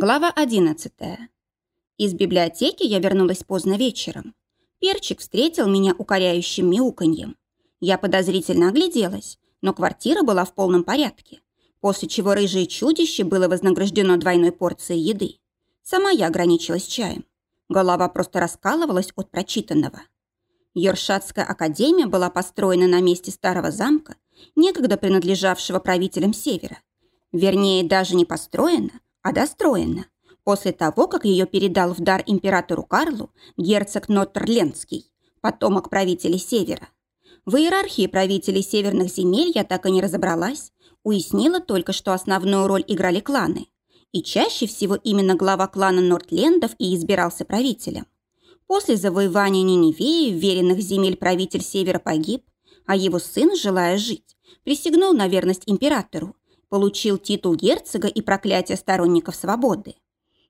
Глава 11. Из библиотеки я вернулась поздно вечером. Перчик встретил меня укоряющим мяуканьем. Я подозрительно огляделась, но квартира была в полном порядке, после чего рыжее чудище было вознаграждено двойной порцией еды. Сама я ограничилась чаем. Голова просто раскалывалась от прочитанного. Йоршатская академия была построена на месте старого замка, некогда принадлежавшего правителям Севера. Вернее, даже не построена, а достроена, после того, как ее передал в дар императору Карлу герцог Ноттерлендский, потомок правителей Севера. В иерархии правителей северных земель я так и не разобралась, уяснила только, что основную роль играли кланы. И чаще всего именно глава клана Нортлендов и избирался правителем. После завоевания Ниневеи веренных земель правитель Севера погиб, а его сын, желая жить, присягнул на верность императору получил титул герцога и проклятие сторонников свободы.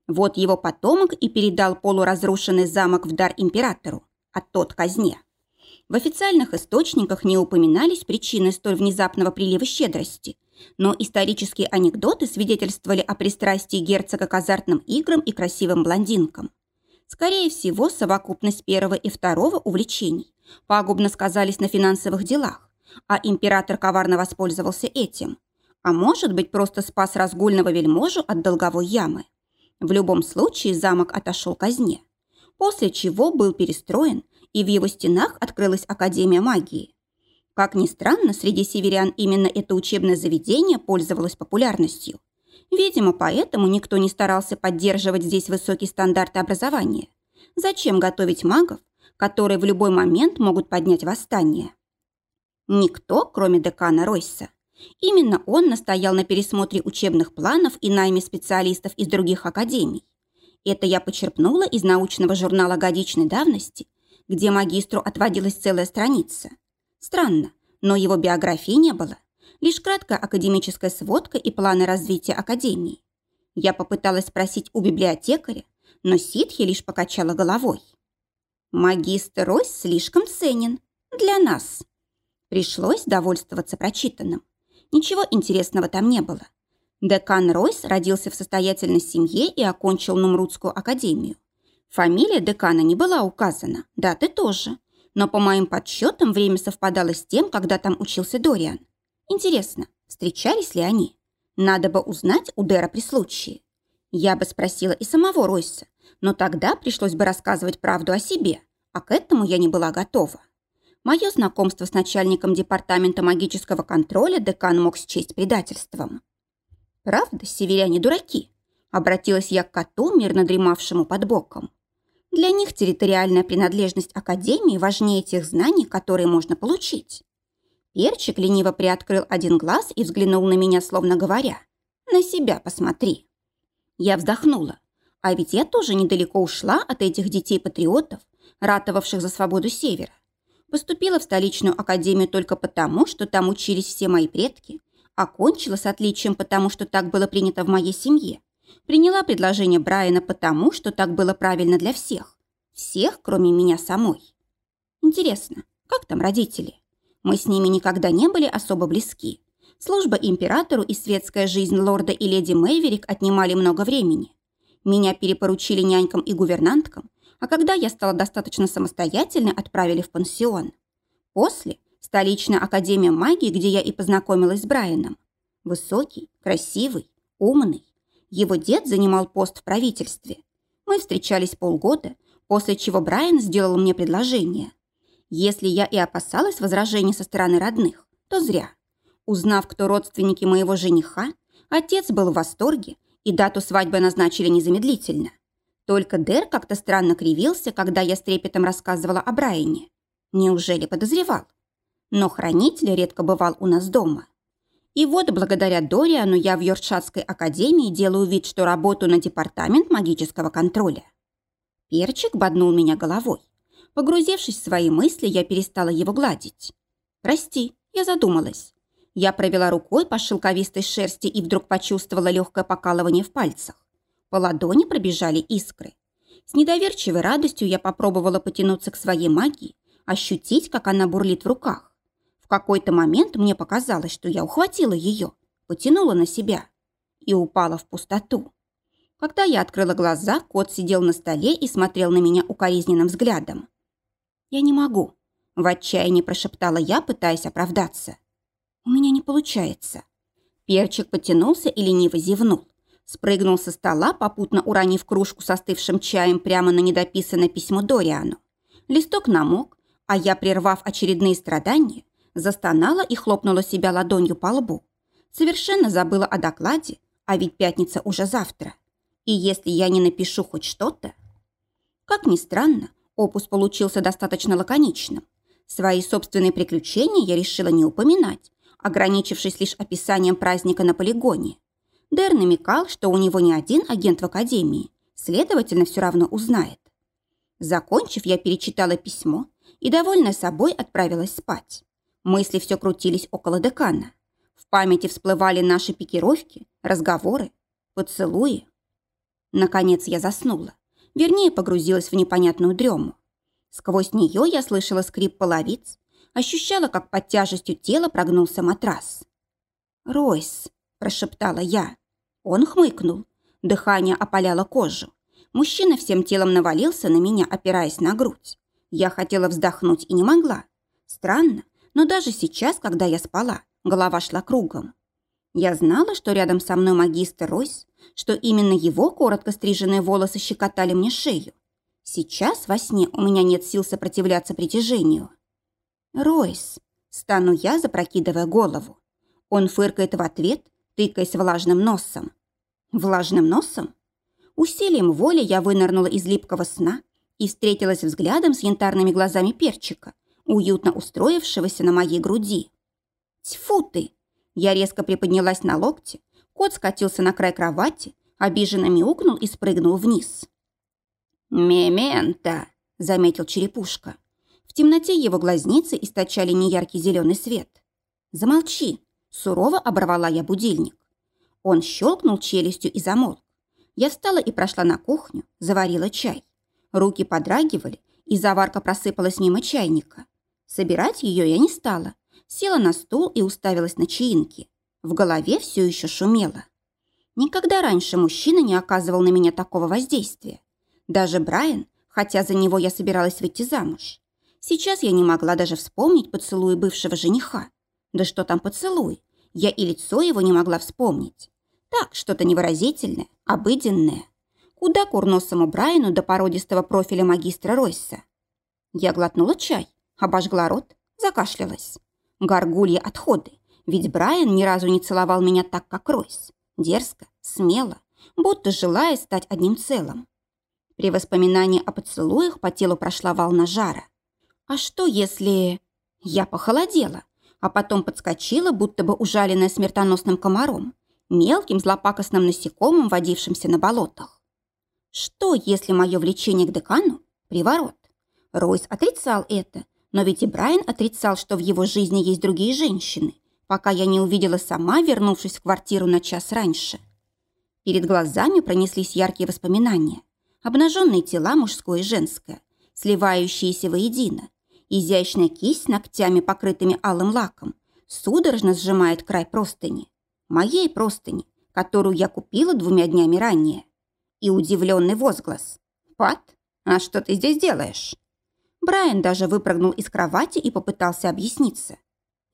Вот его потомок и передал полуразрушенный замок в дар императору, а тот казне. В официальных источниках не упоминались причины столь внезапного прилива щедрости, но исторические анекдоты свидетельствовали о пристрастии герцога к азартным играм и красивым блондинкам. Скорее всего, совокупность первого и второго увлечений пагубно сказались на финансовых делах, а император коварно воспользовался этим – а может быть, просто спас разгульного вельможу от долговой ямы. В любом случае замок отошел казне, после чего был перестроен, и в его стенах открылась Академия магии. Как ни странно, среди северян именно это учебное заведение пользовалось популярностью. Видимо, поэтому никто не старался поддерживать здесь высокие стандарты образования. Зачем готовить магов, которые в любой момент могут поднять восстание? Никто, кроме декана Ройса. Именно он настоял на пересмотре учебных планов и найме специалистов из других академий. Это я почерпнула из научного журнала годичной давности, где магистру отводилась целая страница. Странно, но его биографии не было. Лишь краткая академическая сводка и планы развития академии. Я попыталась спросить у библиотекаря, но ситхи лишь покачала головой. «Магистр Ройс слишком ценен. Для нас». Пришлось довольствоваться прочитанным. Ничего интересного там не было. Декан Ройс родился в состоятельной семье и окончил Нумрудскую академию. Фамилия декана не была указана, даты тоже. Но по моим подсчетам время совпадало с тем, когда там учился Дориан. Интересно, встречались ли они? Надо бы узнать у Дэра при случае. Я бы спросила и самого Ройса, но тогда пришлось бы рассказывать правду о себе, а к этому я не была готова. Мое знакомство с начальником департамента магического контроля декан мог счесть предательством. «Правда, северяне дураки?» – обратилась я к коту, мирно дремавшему под боком. «Для них территориальная принадлежность Академии важнее тех знаний, которые можно получить». Перчик лениво приоткрыл один глаз и взглянул на меня, словно говоря, «На себя посмотри». Я вздохнула. А ведь я тоже недалеко ушла от этих детей-патриотов, ратовавших за свободу Севера. Поступила в столичную академию только потому, что там учились все мои предки. Окончила с отличием потому, что так было принято в моей семье. Приняла предложение Брайана потому, что так было правильно для всех. Всех, кроме меня самой. Интересно, как там родители? Мы с ними никогда не были особо близки. Служба императору и светская жизнь лорда и леди Мэйверик отнимали много времени. Меня перепоручили нянькам и гувернанткам, а когда я стала достаточно самостоятельной, отправили в пансион. После – столичная академия магии, где я и познакомилась с Брайаном. Высокий, красивый, умный. Его дед занимал пост в правительстве. Мы встречались полгода, после чего Брайан сделал мне предложение. Если я и опасалась возражений со стороны родных, то зря. Узнав, кто родственники моего жениха, отец был в восторге, и дату свадьбы назначили незамедлительно. Только Дэр как-то странно кривился, когда я с трепетом рассказывала о Брайане. Неужели подозревал? Но хранитель редко бывал у нас дома. И вот благодаря Дориану я в Йоркшатской академии делаю вид, что работаю на департамент магического контроля. Перчик боднул меня головой. Погрузившись в свои мысли, я перестала его гладить. «Прости, я задумалась». Я провела рукой по шелковистой шерсти и вдруг почувствовала легкое покалывание в пальцах. По ладони пробежали искры. С недоверчивой радостью я попробовала потянуться к своей магии, ощутить, как она бурлит в руках. В какой-то момент мне показалось, что я ухватила ее, потянула на себя и упала в пустоту. Когда я открыла глаза, кот сидел на столе и смотрел на меня укоризненным взглядом. «Я не могу», – в отчаянии прошептала я, пытаясь оправдаться. «У меня не получается». Перчик потянулся и лениво зевнул. Спрыгнул со стола, попутно уронив кружку с остывшим чаем прямо на недописанное письмо Дориану. Листок намок, а я, прервав очередные страдания, застонала и хлопнула себя ладонью по лбу. Совершенно забыла о докладе, а ведь пятница уже завтра. И если я не напишу хоть что-то... Как ни странно, опус получился достаточно лаконичным. Свои собственные приключения я решила не упоминать, ограничившись лишь описанием праздника на полигоне. Дэр намекал, что у него не один агент в академии, следовательно, все равно узнает. Закончив, я перечитала письмо и, довольная собой, отправилась спать. Мысли все крутились около декана. В памяти всплывали наши пикировки, разговоры, поцелуи. Наконец я заснула. Вернее, погрузилась в непонятную дрему. Сквозь нее я слышала скрип половиц, ощущала, как под тяжестью тела прогнулся матрас. «Ройс», – прошептала я. Он хмыкнул. Дыхание опаляло кожу. Мужчина всем телом навалился на меня, опираясь на грудь. Я хотела вздохнуть и не могла. Странно, но даже сейчас, когда я спала, голова шла кругом. Я знала, что рядом со мной магистр Ройс, что именно его коротко стриженные волосы щекотали мне шею. Сейчас во сне у меня нет сил сопротивляться притяжению. «Ройс», — стану я, запрокидывая голову. Он фыркает в ответ, тыкаясь влажным носом. Влажным носом? Усилием воли я вынырнула из липкого сна и встретилась взглядом с янтарными глазами перчика, уютно устроившегося на моей груди. «Тьфу ты!» Я резко приподнялась на локте, кот скатился на край кровати, обиженно мяукнул и спрыгнул вниз. «Мементо!» – заметил черепушка. В темноте его глазницы источали неяркий зеленый свет. «Замолчи!» – сурово оборвала я будильник. Он щелкнул челюстью и замолк. Я встала и прошла на кухню, заварила чай. Руки подрагивали, и заварка просыпалась мимо чайника. Собирать ее я не стала, села на стул и уставилась на чаинки. В голове все еще шумело. Никогда раньше мужчина не оказывал на меня такого воздействия. Даже Брайан, хотя за него я собиралась выйти замуж. Сейчас я не могла даже вспомнить поцелуй бывшего жениха. Да что там поцелуй? Я и лицо его не могла вспомнить. Так, что-то невыразительное, обыденное. Куда курносому Брайану до породистого профиля магистра Ройса? Я глотнула чай, обожгла рот, закашлялась. Горгулья отходы. Ведь Брайан ни разу не целовал меня так, как Ройс. Дерзко, смело, будто желая стать одним целым. При воспоминании о поцелуях по телу прошла волна жара. А что если... Я похолодела, а потом подскочила, будто бы ужаленная смертоносным комаром, мелким злопакостным насекомым, водившимся на болотах. Что, если мое влечение к декану – приворот? Ройс отрицал это, но ведь и Брайан отрицал, что в его жизни есть другие женщины, пока я не увидела сама, вернувшись в квартиру на час раньше. Перед глазами пронеслись яркие воспоминания. Обнаженные тела мужское и женское, сливающиеся воедино. Изящная кисть ногтями, покрытыми алым лаком, судорожно сжимает край простыни. Моей простыни, которую я купила двумя днями ранее. И удивленный возглас. «Пат, а что ты здесь делаешь?» Брайан даже выпрыгнул из кровати и попытался объясниться.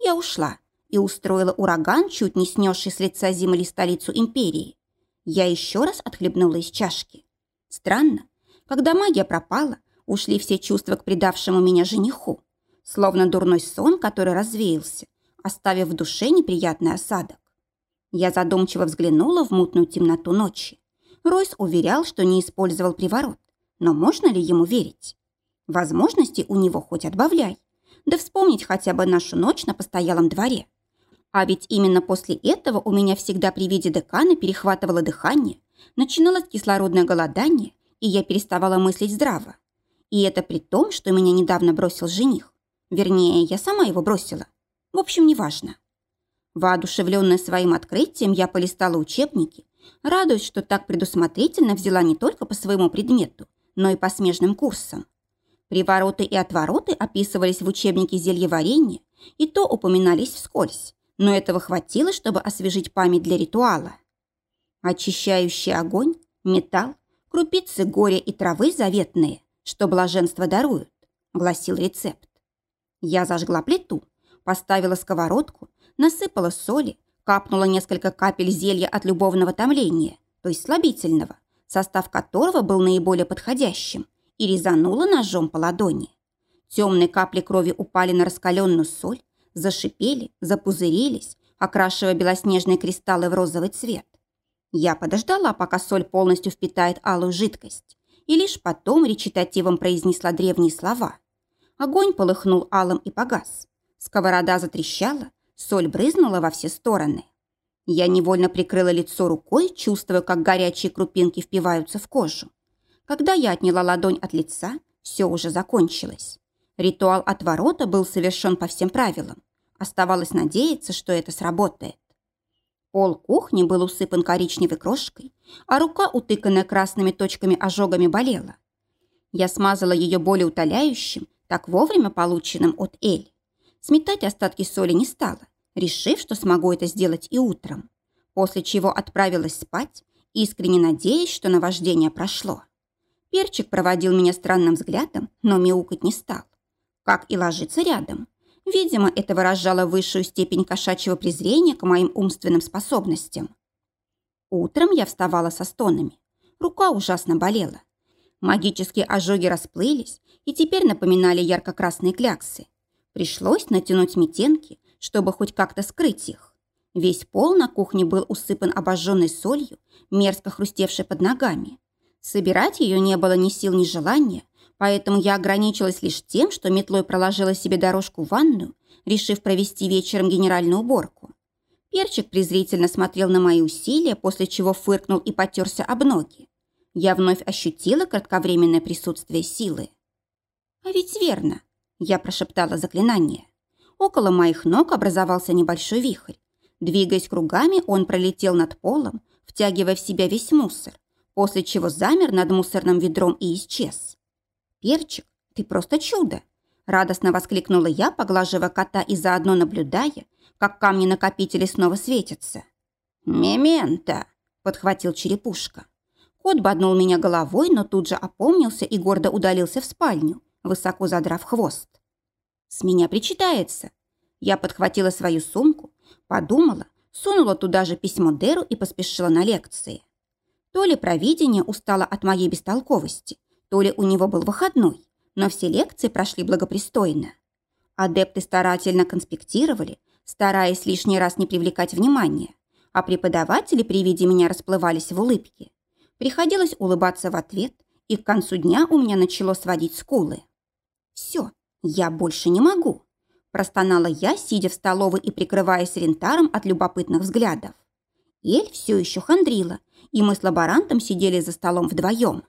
Я ушла и устроила ураган, чуть не снесший с лица земли столицу империи. Я еще раз отхлебнула из чашки. Странно, когда магия пропала, ушли все чувства к предавшему меня жениху. Словно дурной сон, который развеялся, оставив в душе неприятный осадок. Я задумчиво взглянула в мутную темноту ночи. Ройс уверял, что не использовал приворот. Но можно ли ему верить? Возможности у него хоть отбавляй. Да вспомнить хотя бы нашу ночь на постоялом дворе. А ведь именно после этого у меня всегда при виде декана перехватывало дыхание, начиналось кислородное голодание, и я переставала мыслить здраво. И это при том, что меня недавно бросил жених. Вернее, я сама его бросила. В общем, неважно. Воодушевленная своим открытием, я полистала учебники, радуясь, что так предусмотрительно взяла не только по своему предмету, но и по смежным курсам. Привороты и отвороты описывались в учебнике зельеварения и то упоминались вскользь, но этого хватило, чтобы освежить память для ритуала. Очищающий огонь, Металл, крупицы горя и травы заветные, что блаженство даруют, гласил рецепт. Я зажгла плиту, поставила сковородку, насыпала соли, капнула несколько капель зелья от любовного томления, то есть слабительного, состав которого был наиболее подходящим, и резанула ножом по ладони. Темные капли крови упали на раскаленную соль, зашипели, запузырились, окрашивая белоснежные кристаллы в розовый цвет. Я подождала, пока соль полностью впитает алую жидкость, и лишь потом речитативом произнесла древние слова. Огонь полыхнул алым и погас. Сковорода затрещала, соль брызнула во все стороны. Я невольно прикрыла лицо рукой, чувствуя, как горячие крупинки впиваются в кожу. Когда я отняла ладонь от лица, все уже закончилось. Ритуал отворота был совершен по всем правилам. Оставалось надеяться, что это сработает. Пол кухни был усыпан коричневой крошкой, а рука, утыканная красными точками ожогами, болела. Я смазала ее более утоляющим, так вовремя полученным от Эль. Сметать остатки соли не стала, решив, что смогу это сделать и утром, после чего отправилась спать, искренне надеясь, что наваждение прошло. Перчик проводил меня странным взглядом, но мяукать не стал. Как и ложиться рядом. Видимо, это выражало высшую степень кошачьего презрения к моим умственным способностям. Утром я вставала со стонами. Рука ужасно болела. Магические ожоги расплылись и теперь напоминали ярко-красные кляксы. Пришлось натянуть метенки, чтобы хоть как-то скрыть их. Весь пол на кухне был усыпан обожженной солью, мерзко хрустевшей под ногами. Собирать ее не было ни сил, ни желания, поэтому я ограничилась лишь тем, что метлой проложила себе дорожку в ванную, решив провести вечером генеральную уборку. Перчик презрительно смотрел на мои усилия, после чего фыркнул и потерся об ноги. Я вновь ощутила кратковременное присутствие силы. «А ведь верно», – я прошептала заклинание. Около моих ног образовался небольшой вихрь. Двигаясь кругами, он пролетел над полом, втягивая в себя весь мусор, после чего замер над мусорным ведром и исчез. «Перчик, ты просто чудо!» Радостно воскликнула я, поглаживая кота и заодно наблюдая, как камни-накопители снова светятся. «Мементо!» – подхватил черепушка. Кот боднул меня головой, но тут же опомнился и гордо удалился в спальню, высоко задрав хвост. С меня причитается. Я подхватила свою сумку, подумала, сунула туда же письмо Деру и поспешила на лекции. То ли провидение устало от моей бестолковости, то ли у него был выходной, но все лекции прошли благопристойно. Адепты старательно конспектировали, стараясь лишний раз не привлекать внимания, а преподаватели при виде меня расплывались в улыбке. Приходилось улыбаться в ответ, и к концу дня у меня начало сводить скулы. «Все, я больше не могу», – простонала я, сидя в столовой и прикрываясь рентаром от любопытных взглядов. Эль все еще хандрила, и мы с лаборантом сидели за столом вдвоем.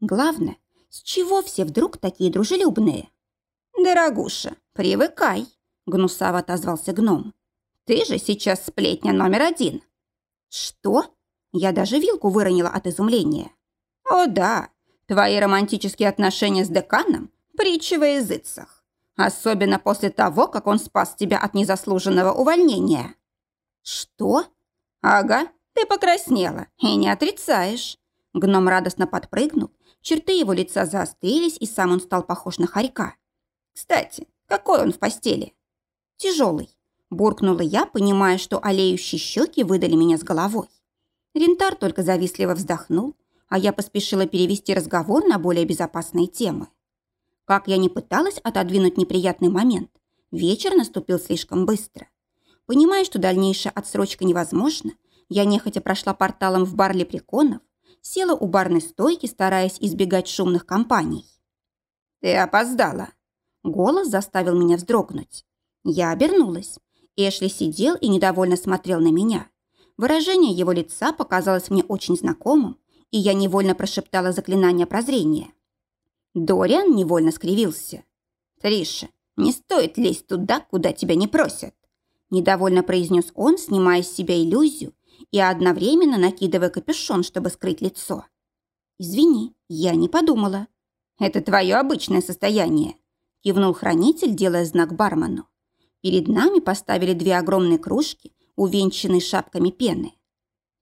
Главное, с чего все вдруг такие дружелюбные? «Дорогуша, привыкай», — гнусаво отозвался гном. «Ты же сейчас сплетня номер один». «Что?» Я даже вилку выронила от изумления. «О да, твои романтические отношения с деканом – притча во языцах. Особенно после того, как он спас тебя от незаслуженного увольнения». «Что?» «Ага, ты покраснела и не отрицаешь». Гном радостно подпрыгнул Черты его лица заострились, и сам он стал похож на хорька. «Кстати, какой он в постели?» «Тяжелый», – буркнула я, понимая, что олеющие щеки выдали меня с головой. Рентар только завистливо вздохнул, а я поспешила перевести разговор на более безопасные темы. Как я не пыталась отодвинуть неприятный момент, вечер наступил слишком быстро. Понимая, что дальнейшая отсрочка невозможна, я нехотя прошла порталом в бар лепреконов, села у барной стойки, стараясь избегать шумных компаний. «Ты опоздала!» Голос заставил меня вздрогнуть. Я обернулась. Эшли сидел и недовольно смотрел на меня. Выражение его лица показалось мне очень знакомым, и я невольно прошептала заклинание прозрения. Дориан невольно скривился. «Триша, не стоит лезть туда, куда тебя не просят», недовольно произнес он, снимая с себя иллюзию и одновременно накидывая капюшон, чтобы скрыть лицо. «Извини, я не подумала». «Это твое обычное состояние», – кивнул хранитель, делая знак бармену. Перед нами поставили две огромные кружки, увенчанные шапками пены.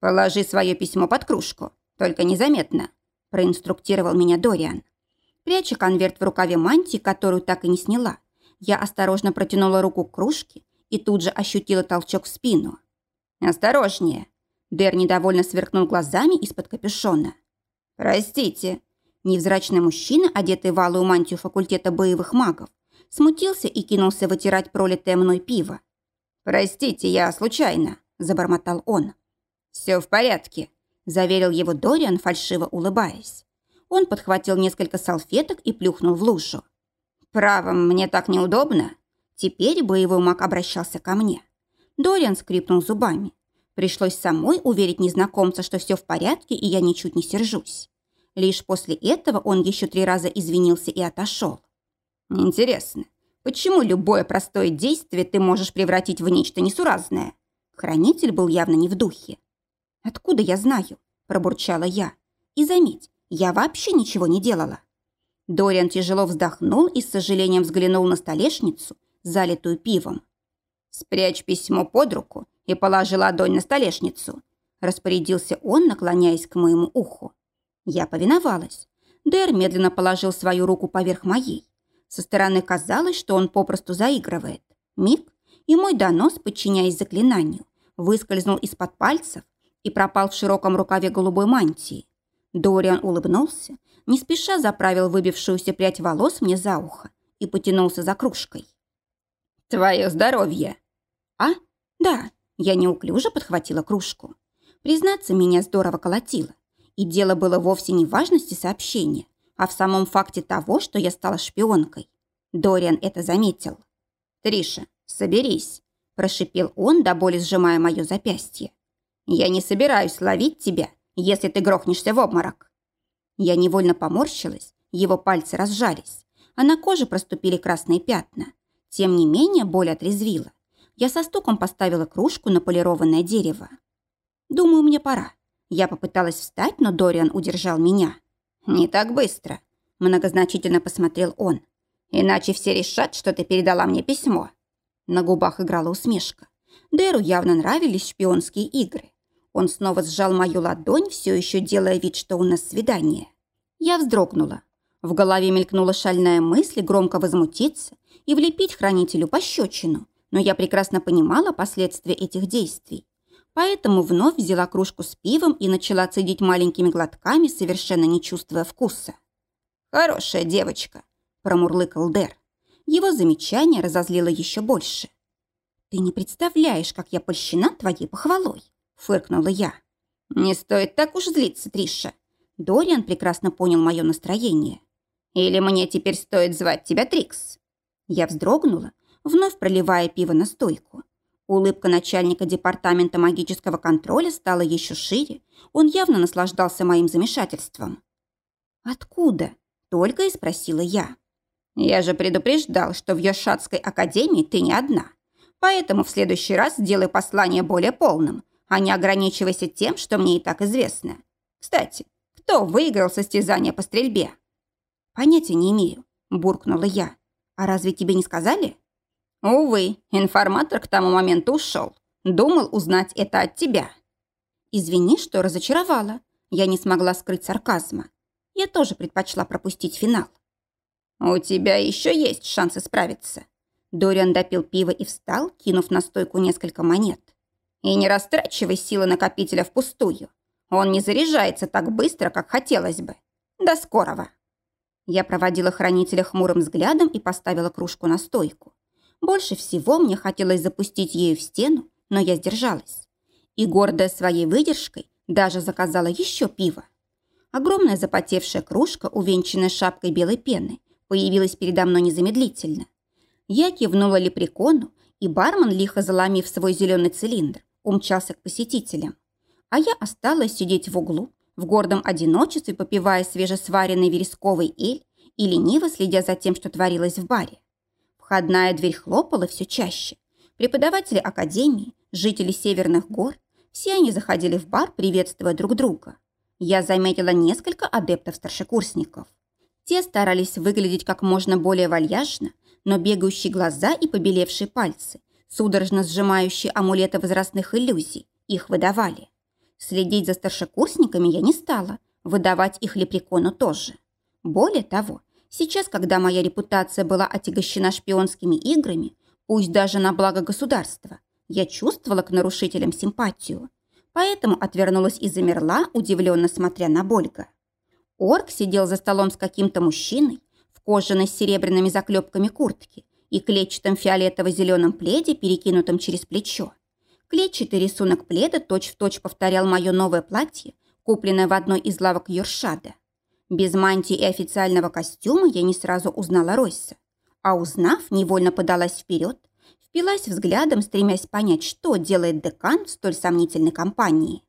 «Положи свое письмо под кружку. только незаметно», – проинструктировал меня Дориан. Пряча конверт в рукаве мантии, которую так и не сняла, я осторожно протянула руку к кружке и тут же ощутила толчок в спину. «Осторожнее!» Дэр недовольно сверкнул глазами из-под капюшона. «Простите!» Невзрачный мужчина, одетый в алую мантию факультета боевых магов, смутился и кинулся вытирать пролитое мной пиво. «Простите, я случайно», – забормотал он. «Все в порядке», – заверил его Дориан, фальшиво улыбаясь. Он подхватил несколько салфеток и плюхнул в лужу. «Право, мне так неудобно». Теперь боевой маг обращался ко мне. Дориан скрипнул зубами. Пришлось самой уверить незнакомца, что все в порядке, и я ничуть не сержусь. Лишь после этого он еще три раза извинился и отошел. «Интересно, почему любое простое действие ты можешь превратить в нечто несуразное?» Хранитель был явно не в духе. «Откуда я знаю?» – пробурчала я. «И заметь, я вообще ничего не делала». Дориан тяжело вздохнул и с сожалением взглянул на столешницу, залитую пивом. «Спрячь письмо под руку и положи ладонь на столешницу», распорядился он, наклоняясь к моему уху. Я повиновалась. Дэр медленно положил свою руку поверх моей. Со стороны казалось, что он попросту заигрывает. Миг, и мой донос, подчиняясь заклинанию, выскользнул из-под пальцев и пропал в широком рукаве голубой мантии. Дориан улыбнулся, не спеша заправил выбившуюся прядь волос мне за ухо и потянулся за кружкой. «Твое здоровье!» «А? Да!» Я неуклюже подхватила кружку. Признаться, меня здорово колотило. И дело было вовсе не в важности сообщения, а в самом факте того, что я стала шпионкой. Дориан это заметил. «Триша, соберись», – прошипел он, до боли сжимая мое запястье. «Я не собираюсь ловить тебя, если ты грохнешься в обморок». Я невольно поморщилась, его пальцы разжались, а на коже проступили красные пятна. Тем не менее боль отрезвила. Я со стуком поставила кружку на полированное дерево. «Думаю, мне пора. Я попыталась встать, но Дориан удержал меня. «Не так быстро», – многозначительно посмотрел он. «Иначе все решат, что ты передала мне письмо». На губах играла усмешка. Дэру явно нравились шпионские игры. Он снова сжал мою ладонь, все еще делая вид, что у нас свидание. Я вздрогнула. В голове мелькнула шальная мысль громко возмутиться и влепить хранителю пощечину, но я прекрасно понимала последствия этих действий поэтому вновь взяла кружку с пивом и начала цедить маленькими глотками, совершенно не чувствуя вкуса. «Хорошая девочка», – промурлыкал Дэр. Его замечание разозлило еще больше. «Ты не представляешь, как я польщена твоей похвалой», – фыркнула я. «Не стоит так уж злиться, Триша». Дориан прекрасно понял мое настроение. «Или мне теперь стоит звать тебя Трикс?» Я вздрогнула, вновь проливая пиво на стойку. Улыбка начальника департамента магического контроля стала еще шире. Он явно наслаждался моим замешательством. «Откуда?» – только и спросила я. «Я же предупреждал, что в Йошатской академии ты не одна. Поэтому в следующий раз сделай послание более полным, а не ограничивайся тем, что мне и так известно. Кстати, кто выиграл состязание по стрельбе?» «Понятия не имею», – буркнула я. «А разве тебе не сказали?» Увы, информатор к тому моменту ушел. Думал узнать это от тебя. Извини, что разочаровала. Я не смогла скрыть сарказма. Я тоже предпочла пропустить финал. У тебя еще есть шансы справиться. Дориан допил пиво и встал, кинув на стойку несколько монет. И не растрачивай силы накопителя впустую. Он не заряжается так быстро, как хотелось бы. До скорого. Я проводила хранителя хмурым взглядом и поставила кружку на стойку. Больше всего мне хотелось запустить ею в стену, но я сдержалась. И, гордая своей выдержкой, даже заказала еще пиво. Огромная запотевшая кружка, увенчанная шапкой белой пены, появилась передо мной незамедлительно. Я кивнула лепрекону, и бармен, лихо заломив свой зеленый цилиндр, умчался к посетителям. А я осталась сидеть в углу, в гордом одиночестве, попивая свежесваренный вересковый эль и лениво следя за тем, что творилось в баре. Входная дверь хлопала все чаще. Преподаватели академии, жители Северных гор, все они заходили в бар, приветствуя друг друга. Я заметила несколько адептов-старшекурсников. Те старались выглядеть как можно более вальяжно, но бегающие глаза и побелевшие пальцы, судорожно сжимающие амулеты возрастных иллюзий, их выдавали. Следить за старшекурсниками я не стала, выдавать их лепрекону тоже. Более того, сейчас, когда моя репутация была отягощена шпионскими играми, пусть даже на благо государства, я чувствовала к нарушителям симпатию. Поэтому отвернулась и замерла, удивленно смотря на Больга. Орк сидел за столом с каким-то мужчиной в кожаной с серебряными заклепками куртки и клетчатом фиолетово-зеленом пледе, перекинутом через плечо. Клетчатый рисунок пледа точь-в-точь точь повторял мое новое платье, купленное в одной из лавок Юршада. Без мантии и официального костюма я не сразу узнала Ройса. А узнав, невольно подалась вперед, впилась взглядом, стремясь понять, что делает декан в столь сомнительной компании.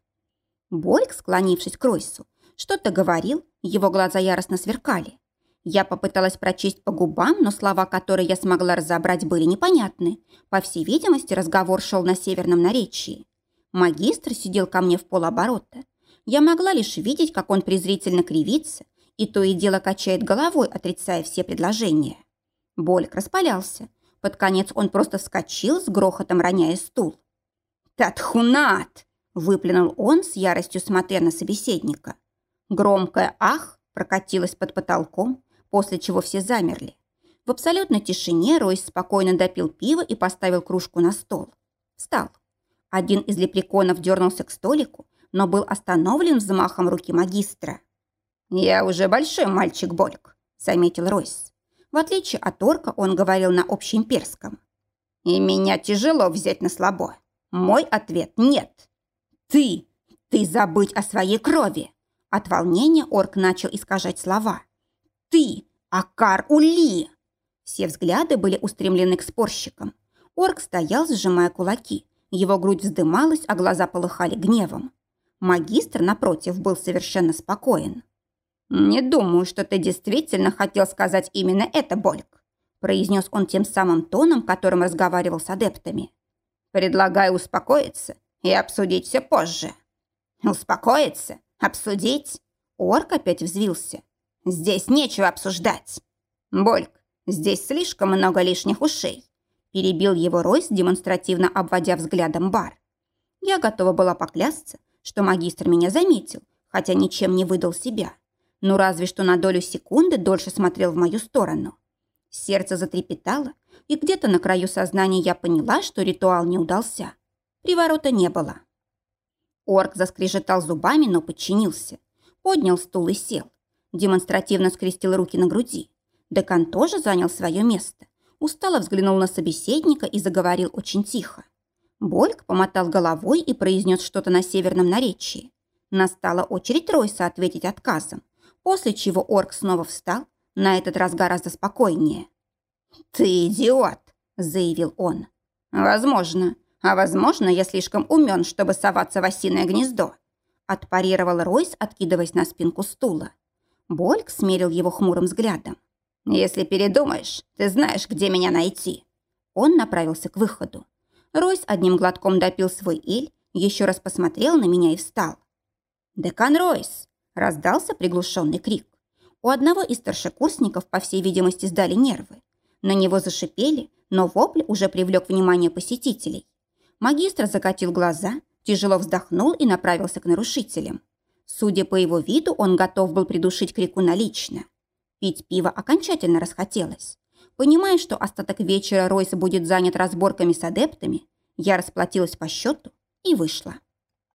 Больк, склонившись к Ройсу, что-то говорил, его глаза яростно сверкали. Я попыталась прочесть по губам, но слова, которые я смогла разобрать, были непонятны. По всей видимости, разговор шел на северном наречии. Магистр сидел ко мне в полоборота. Я могла лишь видеть, как он презрительно кривится и то и дело качает головой, отрицая все предложения. Больк распалялся. Под конец он просто вскочил, с грохотом роняя стул. «Татхунат!» – выплюнул он с яростью смотря на собеседника. Громкое «ах» прокатилось под потолком, после чего все замерли. В абсолютной тишине Ройс спокойно допил пиво и поставил кружку на стол. Встал. Один из лепреконов дернулся к столику, но был остановлен взмахом руки магистра. «Я уже большой мальчик Больк», — заметил Ройс. В отличие от орка, он говорил на общеимперском. «И меня тяжело взять на слабо. Мой ответ – нет. Ты, ты забыть о своей крови!» От волнения орк начал искажать слова ты, Акар-Ули!» Все взгляды были устремлены к спорщикам. Орк стоял, сжимая кулаки. Его грудь вздымалась, а глаза полыхали гневом. Магистр, напротив, был совершенно спокоен. «Не думаю, что ты действительно хотел сказать именно это, Больк», произнес он тем самым тоном, которым разговаривал с адептами. «Предлагаю успокоиться и обсудить все позже». «Успокоиться? Обсудить?» Орк опять взвился. Здесь нечего обсуждать. Больк, здесь слишком много лишних ушей. Перебил его Ройс, демонстративно обводя взглядом бар. Я готова была поклясться, что магистр меня заметил, хотя ничем не выдал себя. Ну, разве что на долю секунды дольше смотрел в мою сторону. Сердце затрепетало, и где-то на краю сознания я поняла, что ритуал не удался. Приворота не было. Орк заскрежетал зубами, но подчинился. Поднял стул и сел демонстративно скрестил руки на груди. Декан тоже занял свое место. Устало взглянул на собеседника и заговорил очень тихо. Больк помотал головой и произнес что-то на северном наречии. Настала очередь Ройса ответить отказом, после чего орк снова встал, на этот раз гораздо спокойнее. «Ты идиот!» – заявил он. «Возможно. А возможно, я слишком умен, чтобы соваться в осиное гнездо», – отпарировал Ройс, откидываясь на спинку стула. Больк смерил его хмурым взглядом. «Если передумаешь, ты знаешь, где меня найти». Он направился к выходу. Ройс одним глотком допил свой эль, еще раз посмотрел на меня и встал. «Декан Ройс!» – раздался приглушенный крик. У одного из старшекурсников, по всей видимости, сдали нервы. На него зашипели, но вопль уже привлек внимание посетителей. Магистр закатил глаза, тяжело вздохнул и направился к нарушителям. Судя по его виду, он готов был придушить крикуна лично. Пить пиво окончательно расхотелось. Понимая, что остаток вечера Ройс будет занят разборками с адептами, я расплатилась по счету и вышла.